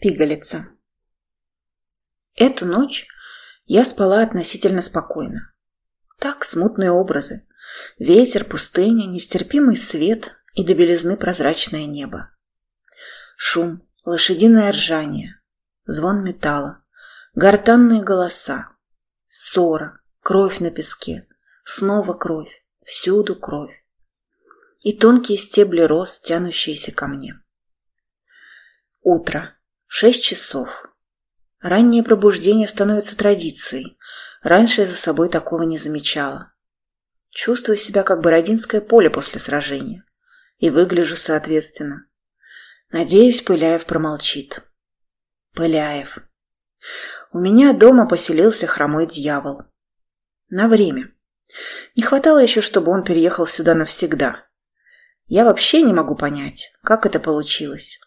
Пигалица. Эту ночь я спала относительно спокойно. Так, смутные образы. Ветер, пустыня, нестерпимый свет и до белизны прозрачное небо. Шум, лошадиное ржание, звон металла, гортанные голоса, ссора, кровь на песке, снова кровь, всюду кровь. И тонкие стебли роз, тянущиеся ко мне. Утро. Шесть часов. Раннее пробуждение становится традицией. Раньше я за собой такого не замечала. Чувствую себя как Бородинское поле после сражения. И выгляжу соответственно. Надеюсь, Пыляев промолчит. Пыляев. У меня дома поселился хромой дьявол. На время. Не хватало еще, чтобы он переехал сюда навсегда. Я вообще не могу понять, как это получилось.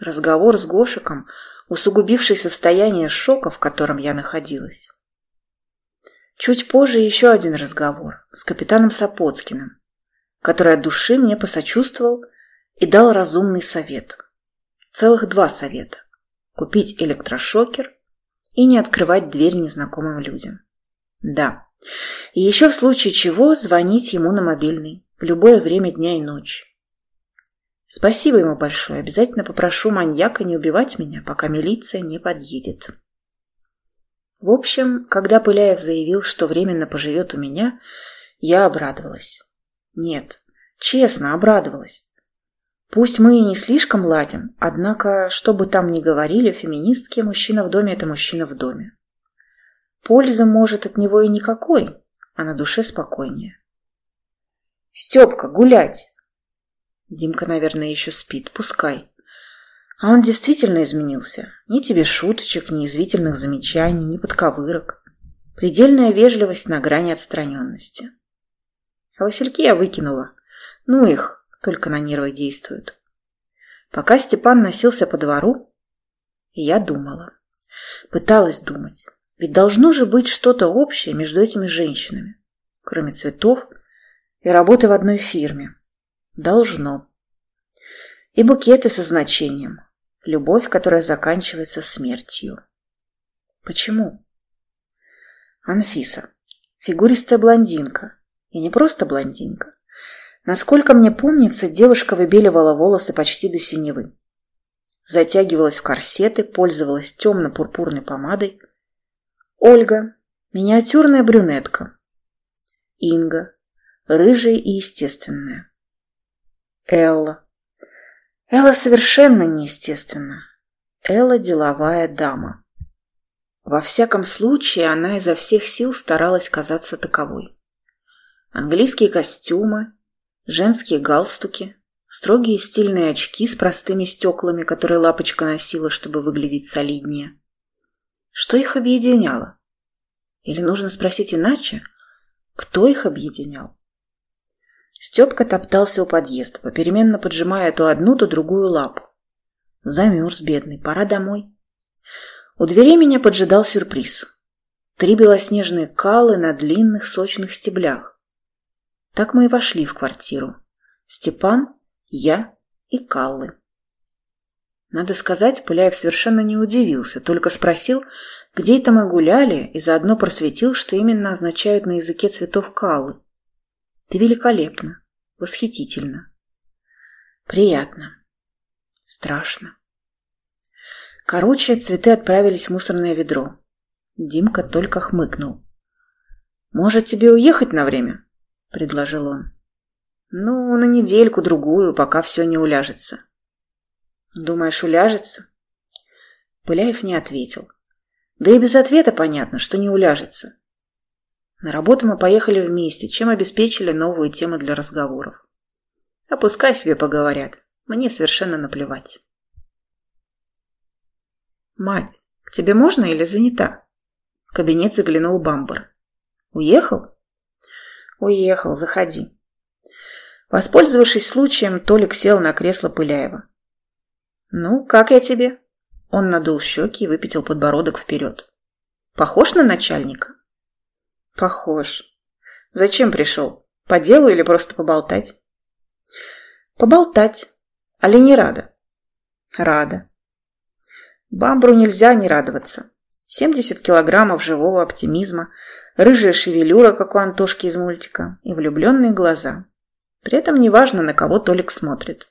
Разговор с Гошиком, усугубивший состояние шока, в котором я находилась. Чуть позже еще один разговор с капитаном Сапоцкиным, который от души мне посочувствовал и дал разумный совет. Целых два совета. Купить электрошокер и не открывать дверь незнакомым людям. Да. И еще в случае чего звонить ему на мобильный в любое время дня и ночи. Спасибо ему большое. Обязательно попрошу маньяка не убивать меня, пока милиция не подъедет. В общем, когда Пыляев заявил, что временно поживет у меня, я обрадовалась. Нет, честно, обрадовалась. Пусть мы и не слишком ладим, однако, что бы там ни говорили феминистки, мужчина в доме – это мужчина в доме. Пользы, может, от него и никакой, а на душе спокойнее. «Степка, гулять!» Димка, наверное, еще спит. Пускай. А он действительно изменился. Ни тебе шуточек, ни извительных замечаний, ни подковырок. Предельная вежливость на грани отстраненности. А васильки я выкинула. Ну их, только на нервы действуют. Пока Степан носился по двору, я думала. Пыталась думать. Ведь должно же быть что-то общее между этими женщинами, кроме цветов и работы в одной фирме. Должно. И букеты со значением. Любовь, которая заканчивается смертью. Почему? Анфиса. Фигуристая блондинка. И не просто блондинка. Насколько мне помнится, девушка выбеливала волосы почти до синевы. Затягивалась в корсеты, пользовалась темно-пурпурной помадой. Ольга. Миниатюрная брюнетка. Инга. Рыжая и естественная. Элла. Элла совершенно неестественна. Элла деловая дама. Во всяком случае, она изо всех сил старалась казаться таковой. Английские костюмы, женские галстуки, строгие стильные очки с простыми стеклами, которые лапочка носила, чтобы выглядеть солиднее. Что их объединяло? Или нужно спросить иначе, кто их объединял? Степка топтался у подъезда, попеременно поджимая то одну, то другую лапу. Замерз, бедный, пора домой. У дверей меня поджидал сюрприз. Три белоснежные калы на длинных сочных стеблях. Так мы и вошли в квартиру. Степан, я и каллы. Надо сказать, Пыляев совершенно не удивился, только спросил, где это мы гуляли, и заодно просветил, что именно означают на языке цветов каллы. Ты великолепна, восхитительно. Приятно. Страшно. Короче, цветы отправились в мусорное ведро. Димка только хмыкнул. «Может, тебе уехать на время?» – предложил он. «Ну, на недельку-другую, пока все не уляжется». «Думаешь, уляжется?» Пыляев не ответил. Да и без ответа понятно, что не уляжется. На работу мы поехали вместе, чем обеспечили новую тему для разговоров. А пускай себе поговорят. Мне совершенно наплевать. «Мать, к тебе можно или занята?» В кабинет заглянул Бамбар. «Уехал?» «Уехал, заходи». Воспользовавшись случаем, Толик сел на кресло Пыляева. «Ну, как я тебе?» Он надул щеки и выпятил подбородок вперед. «Похож на начальника?» Похож. Зачем пришел? По делу или просто поболтать? Поболтать. Али не рада? Рада. Бамбру нельзя не радоваться. 70 килограммов живого оптимизма, рыжая шевелюра, как у Антошки из мультика, и влюбленные глаза. При этом неважно, на кого Толик смотрит.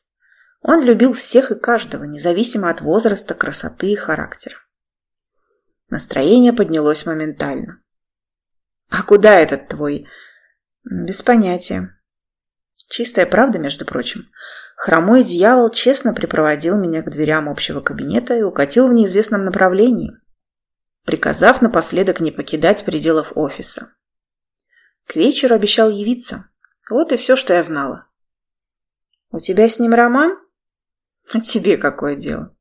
Он любил всех и каждого, независимо от возраста, красоты и характера. Настроение поднялось моментально. «А куда этот твой?» «Без понятия. Чистая правда, между прочим. Хромой дьявол честно припроводил меня к дверям общего кабинета и укатил в неизвестном направлении, приказав напоследок не покидать пределов офиса. К вечеру обещал явиться. Вот и все, что я знала. «У тебя с ним роман?» «А тебе какое дело?»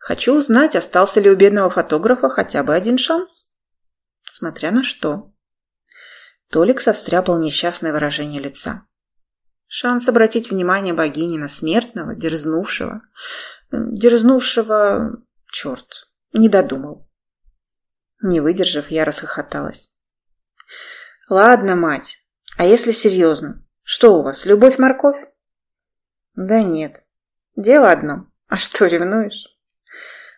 «Хочу узнать, остался ли у бедного фотографа хотя бы один шанс?» «Смотря на что». Толик состряпал несчастное выражение лица. Шанс обратить внимание богини на смертного, дерзнувшего. Дерзнувшего... Черт, не додумал. Не выдержав, я расхохоталась. Ладно, мать, а если серьезно? Что у вас, любовь-морковь? Да нет. Дело одно. А что, ревнуешь?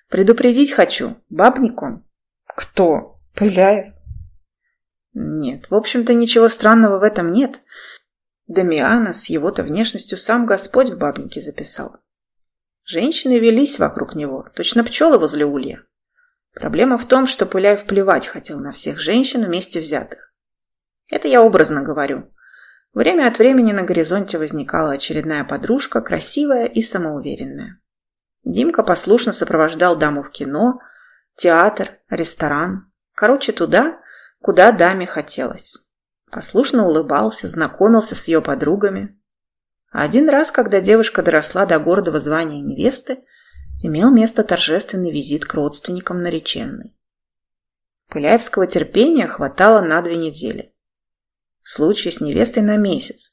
Предупредить хочу. Бабник он. Кто? Пыляев? Нет, в общем-то, ничего странного в этом нет. Дамиана с его-то внешностью сам Господь в бабнике записал. Женщины велись вокруг него, точно пчелы возле улья. Проблема в том, что Пыляев плевать хотел на всех женщин вместе взятых. Это я образно говорю. Время от времени на горизонте возникала очередная подружка, красивая и самоуверенная. Димка послушно сопровождал даму в кино, театр, ресторан. Короче, туда, куда даме хотелось послушно улыбался, знакомился с ее подругами. Один раз, когда девушка доросла до гордого звания невесты, имел место торжественный визит к родственникам нареченной. Пыляевского терпения хватало на две недели. В случае с невестой на месяц.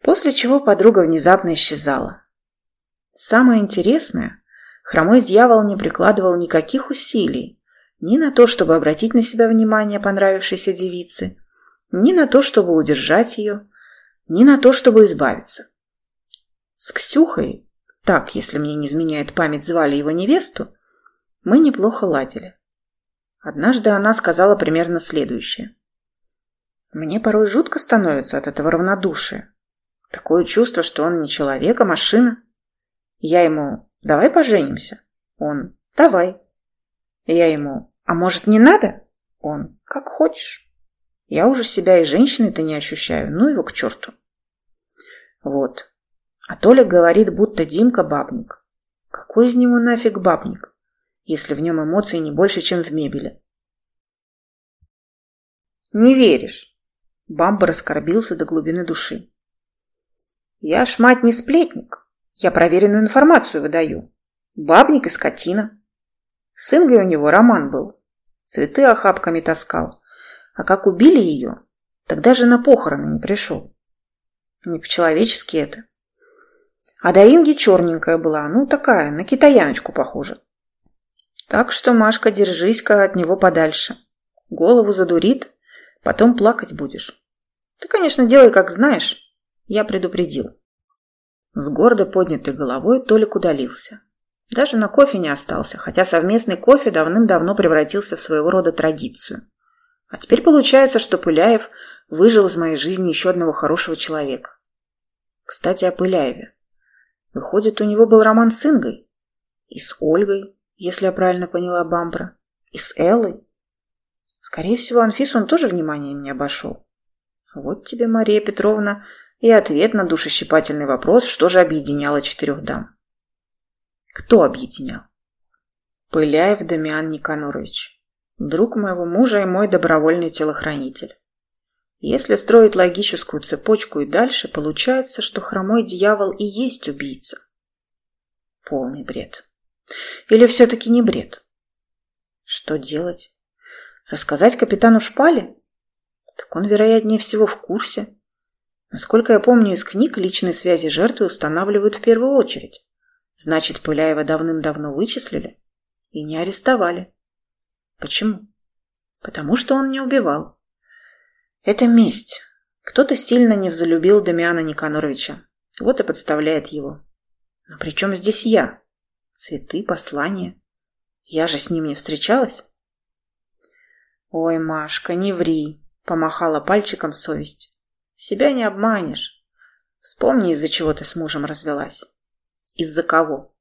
После чего подруга внезапно исчезала. Самое интересное, хромой дьявол не прикладывал никаких усилий ни на то, чтобы обратить на себя внимание понравившейся девицы, ни на то, чтобы удержать ее, ни на то, чтобы избавиться. С Ксюхой, так, если мне не изменяет память, звали его невесту, мы неплохо ладили. Однажды она сказала примерно следующее. Мне порой жутко становится от этого равнодушия. Такое чувство, что он не человек, а машина. Я ему «давай поженимся». Он «давай». Я ему «а может не надо?» Он «как хочешь». Я уже себя и женщиной-то не ощущаю, ну его к черту. Вот. А Толя говорит, будто Димка бабник. Какой из него нафиг бабник, если в нем эмоций не больше, чем в мебели? Не веришь? Бамба раскорбился до глубины души. Я ж, мать, не сплетник. Я проверенную информацию выдаю. Бабник и скотина. С Ингой у него роман был. Цветы охапками таскал. А как убили ее, тогда же на похороны не пришел. Не по-человечески это. А до Инги черненькая была, ну такая, на китаяночку похожа. Так что, Машка, держись-ка от него подальше. Голову задурит, потом плакать будешь. Ты, конечно, делай, как знаешь. Я предупредил. С гордо поднятой головой Толик удалился. Даже на кофе не остался, хотя совместный кофе давным-давно превратился в своего рода традицию. А теперь получается, что Пыляев выжил из моей жизни еще одного хорошего человека. Кстати, о Пыляеве. Выходит, у него был роман с Ингой. И с Ольгой, если я правильно поняла Бамбра. И с Эллой. Скорее всего, Анфис он тоже вниманием не обошел. Вот тебе, Мария Петровна, и ответ на душещипательный вопрос, что же объединяло четырех дам. Кто объединял? Пыляев Дамиан Никанорович друг моего мужа и мой добровольный телохранитель. Если строить логическую цепочку и дальше, получается, что хромой дьявол и есть убийца. Полный бред. Или все-таки не бред? Что делать? Рассказать капитану Шпале? Так он, вероятнее всего, в курсе. Насколько я помню из книг, личные связи жертвы устанавливают в первую очередь. Значит, Пыляева давным-давно вычислили и не арестовали. Почему? Потому что он не убивал. Это месть. Кто-то сильно не взлюбил Дамиана Никаноровича. Вот и подставляет его. Но при чем здесь я? Цветы, послания. Я же с ним не встречалась. Ой, Машка, не ври, помахала пальчиком совесть. Себя не обманешь. Вспомни, из-за чего ты с мужем развелась. Из-за кого?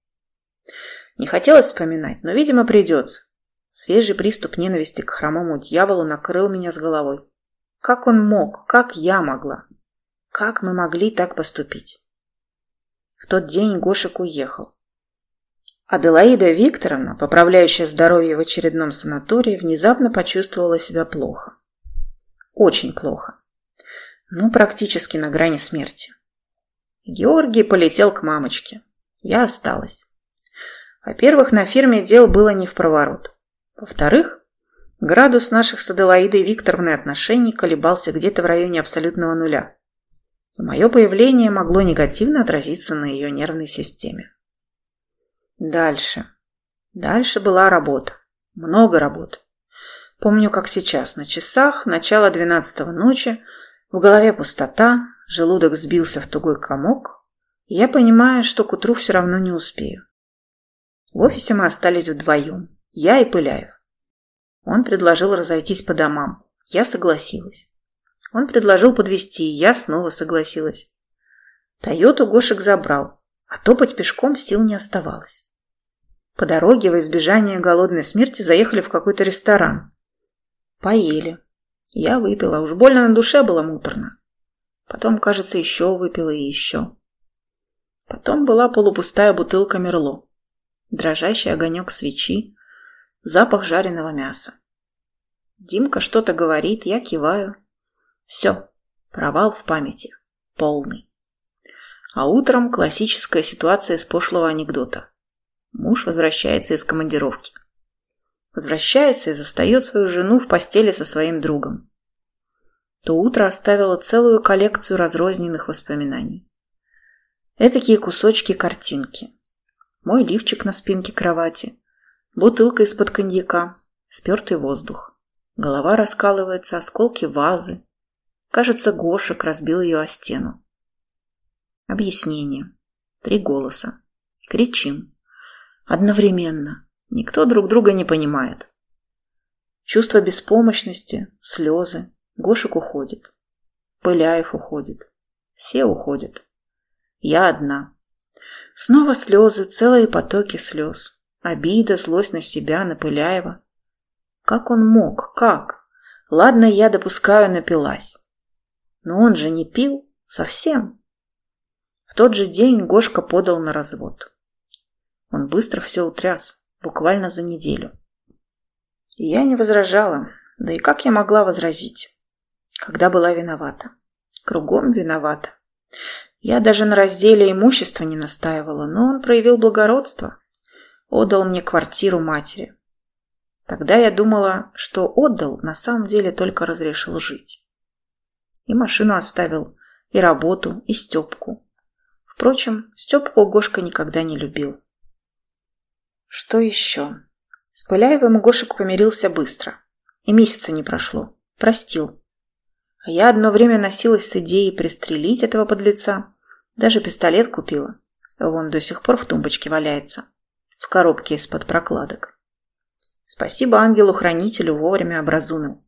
Не хотелось вспоминать, но, видимо, придется. Свежий приступ ненависти к хромому дьяволу накрыл меня с головой. Как он мог? Как я могла? Как мы могли так поступить? В тот день Гошек уехал. Аделаида Викторовна, поправляющая здоровье в очередном санатории, внезапно почувствовала себя плохо. Очень плохо. Ну, практически на грани смерти. Георгий полетел к мамочке. Я осталась. Во-первых, на фирме дел было не в проворот. Во-вторых, градус наших с Аделаидой Викторовной отношений колебался где-то в районе абсолютного нуля. И мое появление могло негативно отразиться на ее нервной системе. Дальше. Дальше была работа. Много работы. Помню, как сейчас, на часах, начало двенадцатого ночи, в голове пустота, желудок сбился в тугой комок, я понимаю, что к утру все равно не успею. В офисе мы остались вдвоем, я и Пыляев. Он предложил разойтись по домам. Я согласилась. Он предложил подвезти, и я снова согласилась. Тойоту Гошек забрал, а топать пешком сил не оставалось. По дороге во избежание голодной смерти заехали в какой-то ресторан. Поели. Я выпила, уж больно на душе было муторно. Потом, кажется, еще выпила и еще. Потом была полупустая бутылка Мерло, дрожащий огонек свечи, запах жареного мяса. Димка что-то говорит, я киваю. Все, провал в памяти. Полный. А утром классическая ситуация из пошлого анекдота. Муж возвращается из командировки. Возвращается и застает свою жену в постели со своим другом. То утро оставило целую коллекцию разрозненных воспоминаний. Этакие кусочки картинки. Мой лифчик на спинке кровати, бутылка из-под коньяка, спертый воздух. Голова раскалывается, осколки вазы. Кажется, Гошек разбил ее о стену. Объяснение. Три голоса. Кричим. Одновременно. Никто друг друга не понимает. Чувство беспомощности, слезы. Гошек уходит. Пыляев уходит. Все уходят. Я одна. Снова слезы, целые потоки слез. Обида, злость на себя, на Пыляева. Как он мог? Как? Ладно, я допускаю, напилась. Но он же не пил совсем. В тот же день Гошка подал на развод. Он быстро все утряс, буквально за неделю. Я не возражала, да и как я могла возразить, когда была виновата? Кругом виновата. Я даже на разделе имущества не настаивала, но он проявил благородство. Отдал мне квартиру матери. Тогда я думала, что отдал, на самом деле только разрешил жить. И машину оставил, и работу, и Степку. Впрочем, Степку Гошка никогда не любил. Что еще? С Пыляевым Гошек помирился быстро. И месяца не прошло. Простил. А я одно время носилась с идеей пристрелить этого подлеца. Даже пистолет купила. Вон до сих пор в тумбочке валяется. В коробке из-под прокладок. Спасибо ангелу-хранителю вовремя образумил.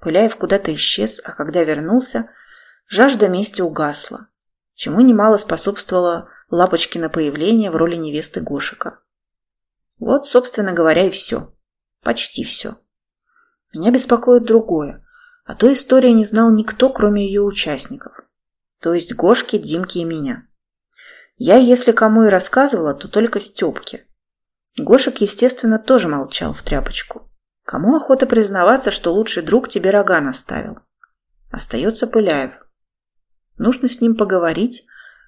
Пыляев куда-то исчез, а когда вернулся, жажда мести угасла, чему немало способствовало Лапочкино появление в роли невесты Гошика. Вот, собственно говоря, и все. Почти все. Меня беспокоит другое. А то история не знал никто, кроме ее участников. То есть Гошки, Димки и меня. Я, если кому и рассказывала, то только Степке. Гошек, естественно, тоже молчал в тряпочку. Кому охота признаваться, что лучший друг тебе рога наставил? Остается Пыляев. Нужно с ним поговорить,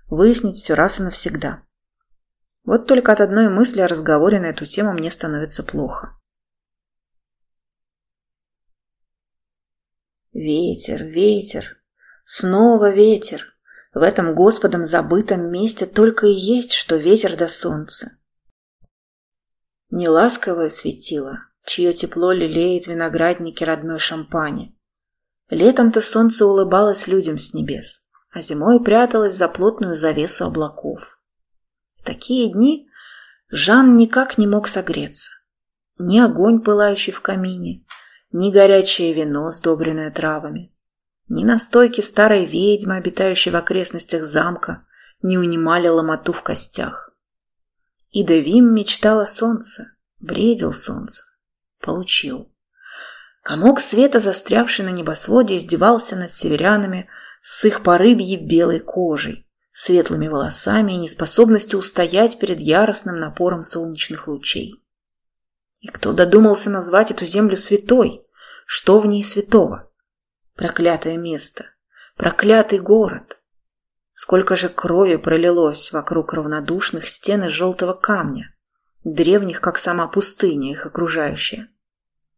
выяснить все раз и навсегда. Вот только от одной мысли о разговоре на эту тему мне становится плохо. Ветер, ветер, снова ветер. В этом Господом забытом месте только и есть, что ветер до солнца. Неласковое светило, чье тепло лелеет виноградники родной шампани. Летом-то солнце улыбалось людям с небес, а зимой пряталось за плотную завесу облаков такие дни Жан никак не мог согреться. Ни огонь, пылающий в камине, ни горячее вино, сдобренное травами, ни настойки старой ведьмы, обитающей в окрестностях замка, не унимали ломоту в костях. И мечтал о солнце, бредил солнце, получил. Комок света, застрявший на небосводе, издевался над северянами с их порыбьей белой кожей, светлыми волосами и неспособностью устоять перед яростным напором солнечных лучей. И кто додумался назвать эту землю святой? Что в ней святого? Проклятое место, проклятый город. Сколько же крови пролилось вокруг равнодушных стен из желтого камня, древних, как сама пустыня, их окружающая.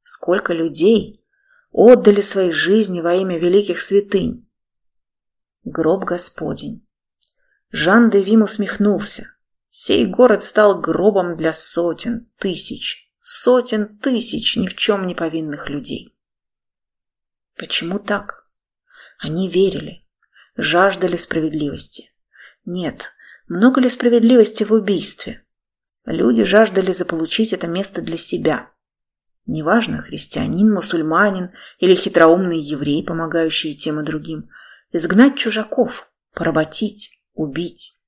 Сколько людей отдали свои жизни во имя великих святынь. Гроб Господень. Жан де Вим усмехнулся. Сей город стал гробом для сотен, тысяч, сотен тысяч ни в чем не повинных людей. Почему так? Они верили, жаждали справедливости. Нет, много ли справедливости в убийстве? Люди жаждали заполучить это место для себя. Неважно, христианин, мусульманин или хитроумный еврей, помогающий тем и другим. Изгнать чужаков, поработить, убить.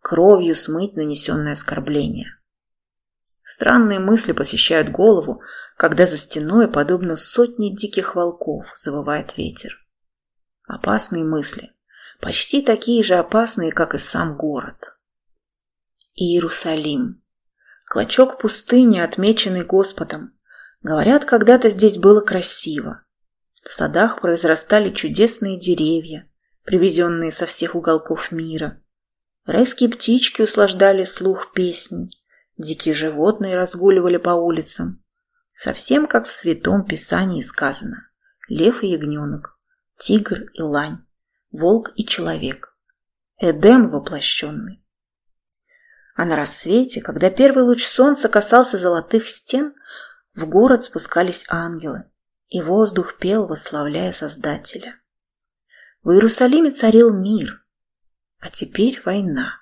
Кровью смыть нанесенное оскорбление. Странные мысли посещают голову, когда за стеной, подобно сотне диких волков, завывает ветер. Опасные мысли, почти такие же опасные, как и сам город. Иерусалим. Клочок пустыни, отмеченный Господом, Говорят, когда-то здесь было красиво. В садах произрастали чудесные деревья, привезенные со всех уголков мира. Райские птички услаждали слух песней, дикие животные разгуливали по улицам. Совсем как в Святом Писании сказано. Лев и ягненок, тигр и лань, волк и человек. Эдем воплощенный. А на рассвете, когда первый луч солнца касался золотых стен, в город спускались ангелы, и воздух пел, восславляя Создателя. В Иерусалиме царил мир, а теперь война.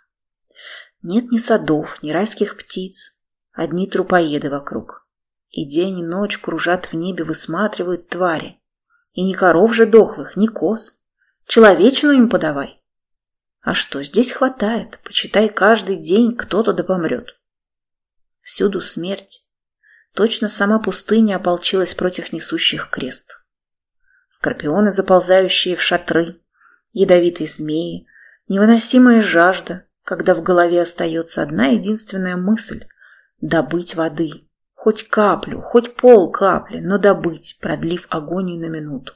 Нет ни садов, ни райских птиц, одни трупоеды вокруг. И день и ночь кружат в небе, высматривают твари. И ни коров же дохлых, ни коз. Человечину им подавай. А что, здесь хватает, почитай, каждый день кто-то да помрет. Всюду смерть, Точно сама пустыня ополчилась против несущих крест. Скорпионы, заползающие в шатры, ядовитые змеи, невыносимая жажда, когда в голове остается одна единственная мысль – добыть воды. Хоть каплю, хоть пол капли, но добыть, продлив агонию на минуту.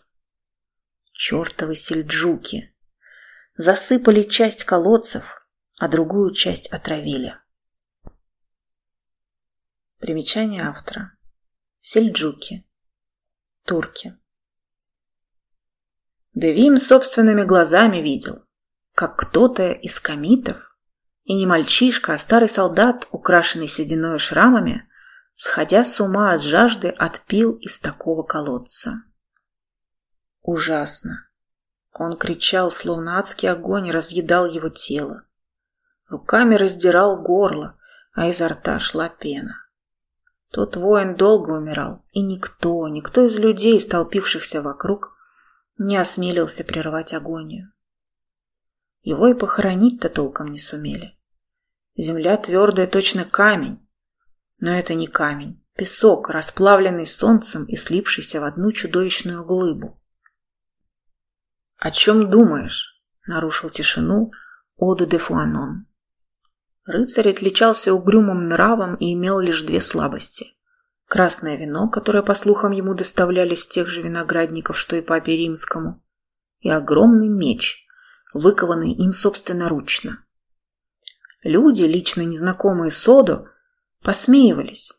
Чертовы сельджуки! Засыпали часть колодцев, а другую часть отравили. Примечание автора. Сельджуки. Турки. Девим собственными глазами видел, как кто-то из комитов, и не мальчишка, а старый солдат, украшенный сединой и шрамами, сходя с ума от жажды, отпил из такого колодца. Ужасно. Он кричал, словно адский огонь разъедал его тело. Руками раздирал горло, а изо рта шла пена. Тот воин долго умирал, и никто, никто из людей, столпившихся вокруг, не осмелился прервать агонию. Его и похоронить-то толком не сумели. Земля твердая, точно камень. Но это не камень, песок, расплавленный солнцем и слипшийся в одну чудовищную глыбу. «О чем думаешь?» — нарушил тишину Оду де Фуанон. Рыцарь отличался угрюмым нравом и имел лишь две слабости. Красное вино, которое, по слухам, ему доставляли с тех же виноградников, что и папе римскому, и огромный меч, выкованный им собственноручно. Люди, лично незнакомые Соду, посмеивались,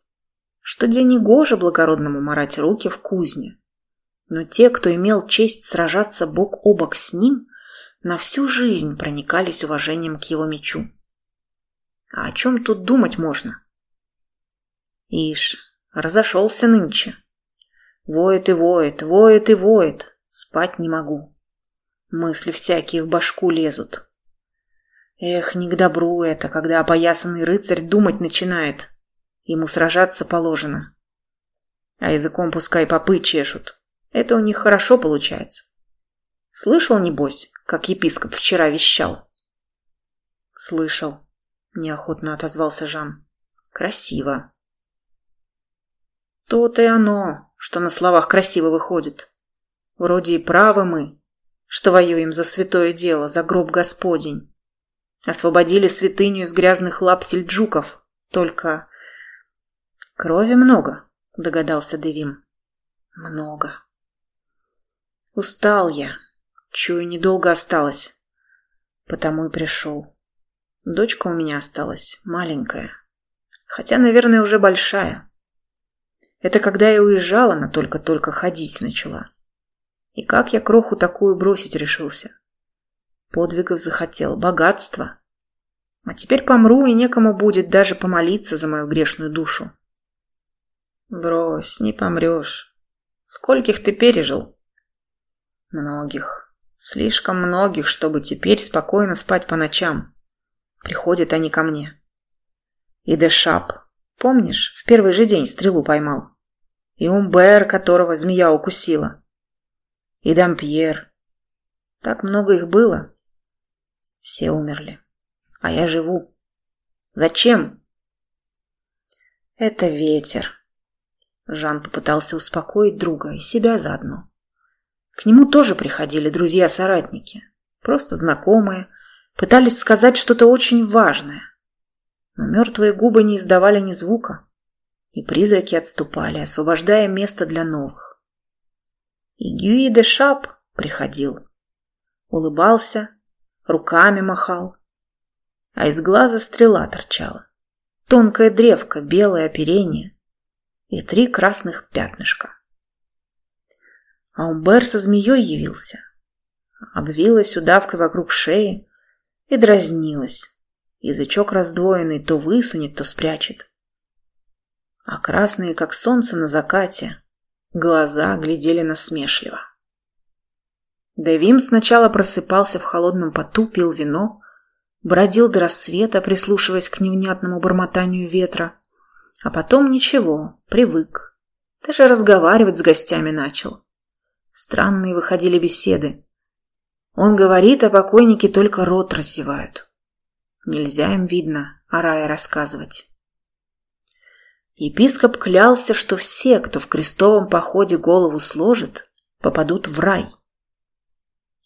что для негоже благородному марать руки в кузне. Но те, кто имел честь сражаться бок о бок с ним, на всю жизнь проникались уважением к его мечу. А о чем тут думать можно? Ишь, разошелся нынче. Воет и воет, воет и воет. Спать не могу. Мысли всякие в башку лезут. Эх, не к добру это, когда опоясанный рыцарь думать начинает. Ему сражаться положено, А языком пускай попы чешут. Это у них хорошо получается. Слышал, небось, как епископ вчера вещал? Слышал, неохотно отозвался Жан. Красиво. То-то и оно, что на словах красиво выходит. Вроде и правы мы, что воюем за святое дело, за гроб Господень. Освободили святыню из грязных лап сельджуков. Только крови много, догадался Девим. Много. Устал я. Чую, недолго осталось. Потому и пришел. Дочка у меня осталась, маленькая. Хотя, наверное, уже большая. Это когда я уезжала, она только-только ходить начала. И как я кроху такую бросить решился? Подвигов захотел, богатства. А теперь помру, и некому будет даже помолиться за мою грешную душу. Брось, не помрешь. Скольких ты пережил? Многих. Слишком многих, чтобы теперь спокойно спать по ночам. Приходят они ко мне. И Дешап, помнишь, в первый же день стрелу поймал? И Умбер, которого змея укусила и Дампьер. Так много их было. Все умерли. А я живу. Зачем? Это ветер. Жан попытался успокоить друга и себя заодно. К нему тоже приходили друзья-соратники, просто знакомые, пытались сказать что-то очень важное. Но мертвые губы не издавали ни звука, и призраки отступали, освобождая место для новых. И Гюи де Шап приходил. Улыбался, руками махал. А из глаза стрела торчала. Тонкая древка, белое оперение и три красных пятнышка. А Умбер со змеей явился. Обвилась удавкой вокруг шеи и дразнилась. Язычок раздвоенный то высунет, то спрячет. А красные, как солнце на закате, Глаза глядели насмешливо. Девим сначала просыпался в холодном поту, пил вино, бродил до рассвета, прислушиваясь к невнятному бормотанию ветра, а потом ничего, привык. Даже разговаривать с гостями начал. Странные выходили беседы. Он говорит, а покойники только рот раздевают. Нельзя им, видно, о рае рассказывать. Епископ клялся, что все, кто в крестовом походе голову сложит, попадут в рай.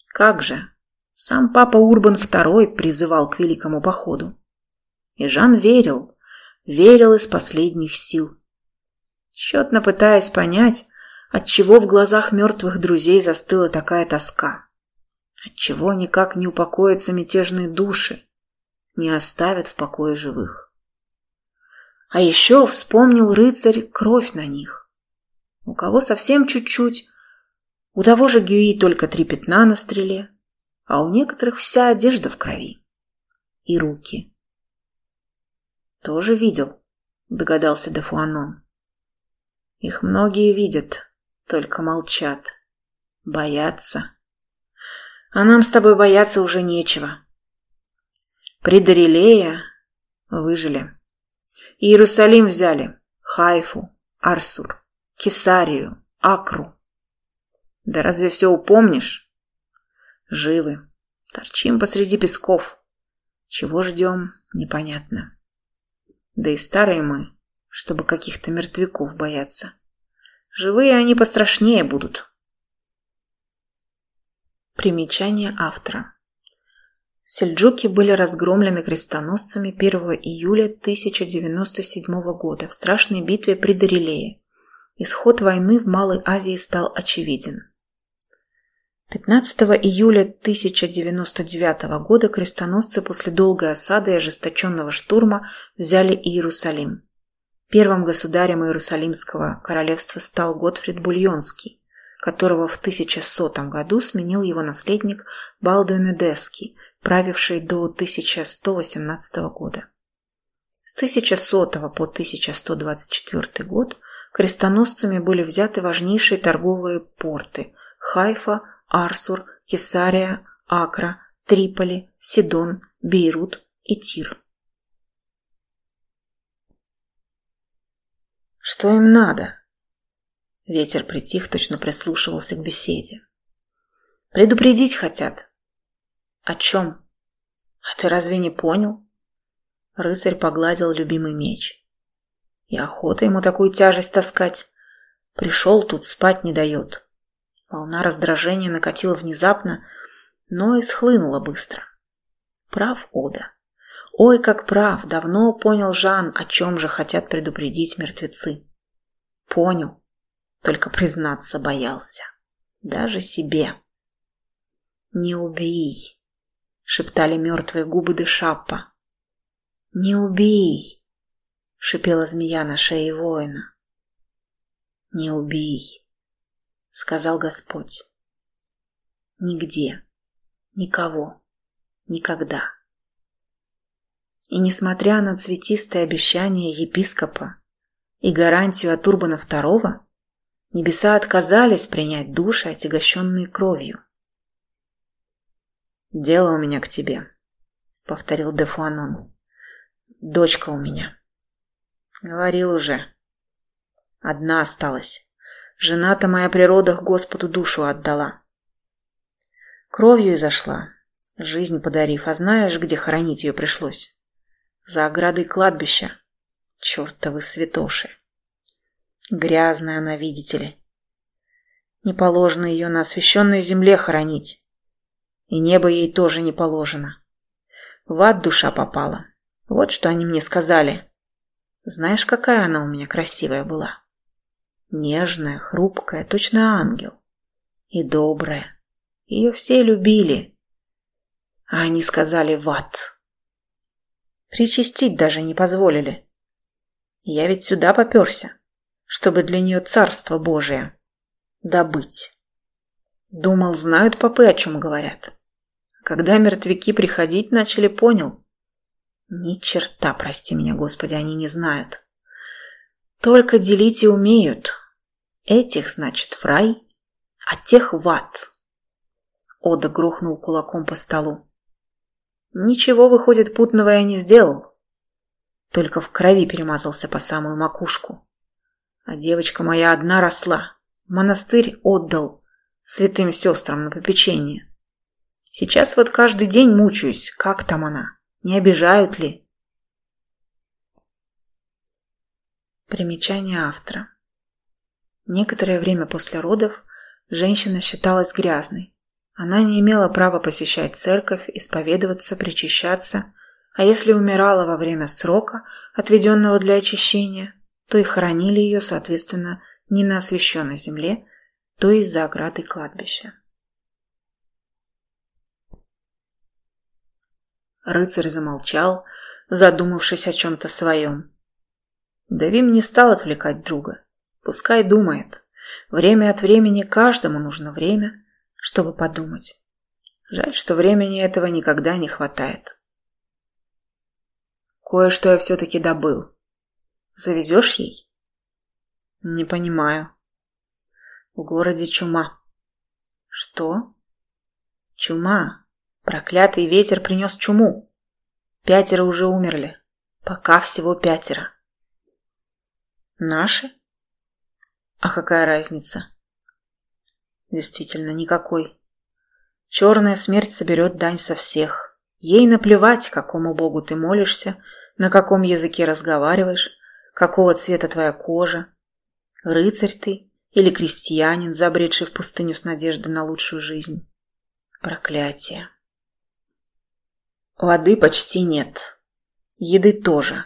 Как же? Сам папа Урбан II призывал к великому походу. И Жан верил, верил из последних сил. Тщетно пытаясь понять, отчего в глазах мертвых друзей застыла такая тоска. Отчего никак не упокоятся мятежные души, не оставят в покое живых. А еще вспомнил рыцарь кровь на них. У кого совсем чуть-чуть, у того же Гюи только три пятна на стреле, а у некоторых вся одежда в крови. И руки. Тоже видел, догадался Дефуанон. Их многие видят, только молчат. Боятся. А нам с тобой бояться уже нечего. При Дарилея выжили. Иерусалим взяли, Хайфу, Арсур, Кесарию, Акру. Да разве все упомнишь? Живы. Торчим посреди песков. Чего ждем, непонятно. Да и старые мы, чтобы каких-то мертвяков бояться. Живые они пострашнее будут. Примечание автора. Сельджуки были разгромлены крестоносцами 1 июля 1097 года в страшной битве при Дарилее. Исход войны в Малой Азии стал очевиден. 15 июля 1099 года крестоносцы после долгой осады и ожесточенного штурма взяли Иерусалим. Первым государем Иерусалимского королевства стал Готфрид Бульонский, которого в 1100 году сменил его наследник Балдуин Эдесский – правивший до 1118 года. С 1100 по 1124 год крестоносцами были взяты важнейшие торговые порты – Хайфа, Арсур, Кесария, Акра, Триполи, Сидон, Бейрут и Тир. Что им надо? Ветер притих, точно прислушивался к беседе. Предупредить хотят. О чем? А ты разве не понял? Рыцарь погладил любимый меч. И охота ему такую тяжесть таскать. Пришел тут, спать не дает. Волна раздражения накатила внезапно, но и схлынула быстро. Прав Ода. Ой, как прав, давно понял Жан, о чем же хотят предупредить мертвецы. Понял, только признаться боялся. Даже себе. «Не убей!» — шептали мертвые губы Дешаппа. «Не убей!» — шипела змея на шее воина. «Не убей!» — сказал Господь. «Нигде, никого, никогда». И несмотря на цветистое обещание епископа и гарантию от Урбана II, небеса отказались принять души, отягощенные кровью. «Дело у меня к тебе», — повторил Дефуанон. «Дочка у меня». «Говорил уже. Одна осталась. Жена-то моя при родах Господу душу отдала. Кровью изошла, жизнь подарив, а знаешь, где хоронить ее пришлось?» за оградой кладбища. Чертовы святоши. Грязная она, видите ли. Не положено ее на освященной земле хоронить. И небо ей тоже не положено. В ад душа попала. Вот что они мне сказали. Знаешь, какая она у меня красивая была? Нежная, хрупкая, точно ангел. И добрая. Ее все любили. А они сказали в ад. Причастить даже не позволили. Я ведь сюда поперся, чтобы для нее царство Божие добыть. Думал, знают попы, о чем говорят. Когда мертвяки приходить начали, понял. Ни черта, прости меня, Господи, они не знают. Только делить и умеют. Этих, значит, в рай, а тех в ад. Ода грохнул кулаком по столу. Ничего, выходит, путного я не сделал. Только в крови перемазался по самую макушку. А девочка моя одна росла. Монастырь отдал святым сестрам на попечение. Сейчас вот каждый день мучаюсь. Как там она? Не обижают ли? Примечание автора. Некоторое время после родов женщина считалась грязной. Она не имела права посещать церковь, исповедоваться, причащаться, а если умирала во время срока, отведенного для очищения, то и хоронили ее, соответственно, не на освященной земле, то есть за оградой кладбища. Рыцарь замолчал, задумавшись о чем-то своем. Давим не стал отвлекать друга. Пускай думает. Время от времени каждому нужно время – чтобы подумать. Жаль, что времени этого никогда не хватает. Кое-что я все-таки добыл. Завезешь ей? Не понимаю. В городе чума. Что? Чума. Проклятый ветер принес чуму. Пятеро уже умерли. Пока всего пятеро. Наши? А какая разница? Действительно, никакой. Черная смерть соберет дань со всех. Ей наплевать, какому богу ты молишься, на каком языке разговариваешь, какого цвета твоя кожа. Рыцарь ты или крестьянин, забредший в пустыню с надеждой на лучшую жизнь. Проклятие. Воды почти нет. Еды тоже.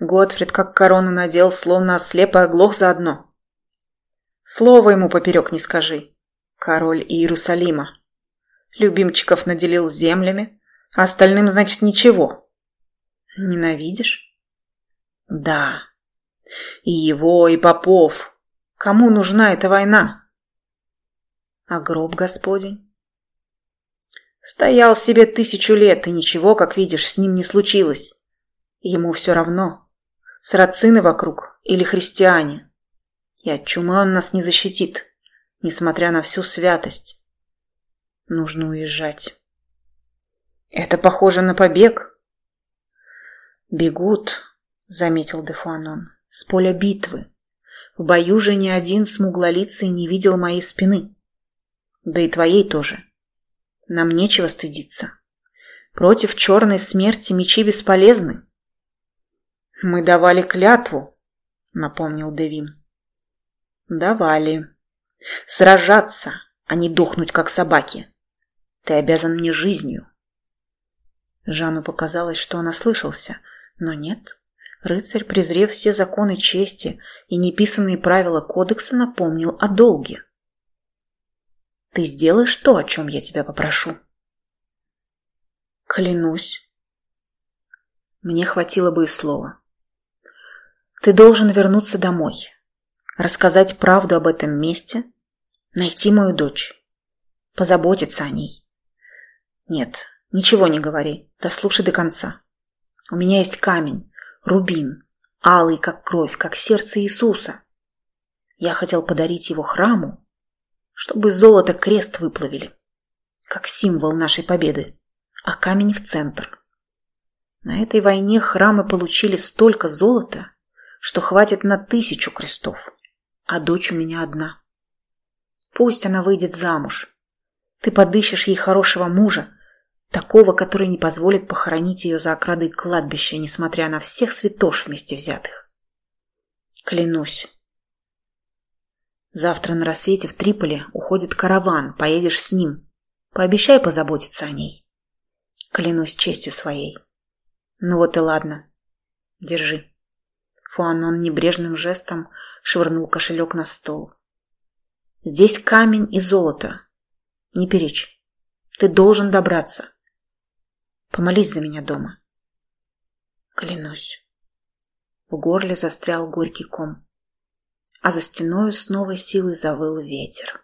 Готфрид как корону надел, словно ослеп и оглох заодно. Слова ему поперек не скажи. Король Иерусалима. Любимчиков наделил землями, а остальным, значит, ничего. Ненавидишь? Да. И его, и попов. Кому нужна эта война? А гроб Господень? Стоял себе тысячу лет, и ничего, как видишь, с ним не случилось. Ему все равно, сарацины вокруг или христиане. И от чумы он нас не защитит, несмотря на всю святость. Нужно уезжать. Это похоже на побег. Бегут, заметил Дефуанон, с поля битвы. В бою же ни один смуглолицый не видел моей спины. Да и твоей тоже. Нам нечего стыдиться. Против черной смерти мечи бесполезны. Мы давали клятву, напомнил Девим. Давали. Сражаться, а не дохнуть, как собаки. Ты обязан мне жизнью. Жанну показалось, что он ослышался, но нет. Рыцарь, презрев все законы чести и неписанные правила кодекса, напомнил о долге. «Ты сделаешь то, о чем я тебя попрошу?» «Клянусь». Мне хватило бы и слова. «Ты должен вернуться домой, рассказать правду об этом месте, найти мою дочь, позаботиться о ней. Нет, ничего не говори, дослушай до конца. У меня есть камень, рубин, алый, как кровь, как сердце Иисуса. Я хотел подарить его храму, чтобы золото крест выплавили, как символ нашей победы, а камень в центр. На этой войне храмы получили столько золота, что хватит на тысячу крестов, а дочь у меня одна. Пусть она выйдет замуж. Ты подыщешь ей хорошего мужа, Такого, который не позволит похоронить ее за оградой кладбища, несмотря на всех святош вместе взятых. Клянусь. Завтра на рассвете в Триполи уходит караван, поедешь с ним. Пообещай позаботиться о ней. Клянусь честью своей. Ну вот и ладно. Держи. Фуанон небрежным жестом швырнул кошелек на стол. Здесь камень и золото. Не перечь. Ты должен добраться. Помолись за меня дома. Клянусь. В горле застрял горький ком, а за стеною с новой силой завыл ветер.